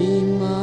me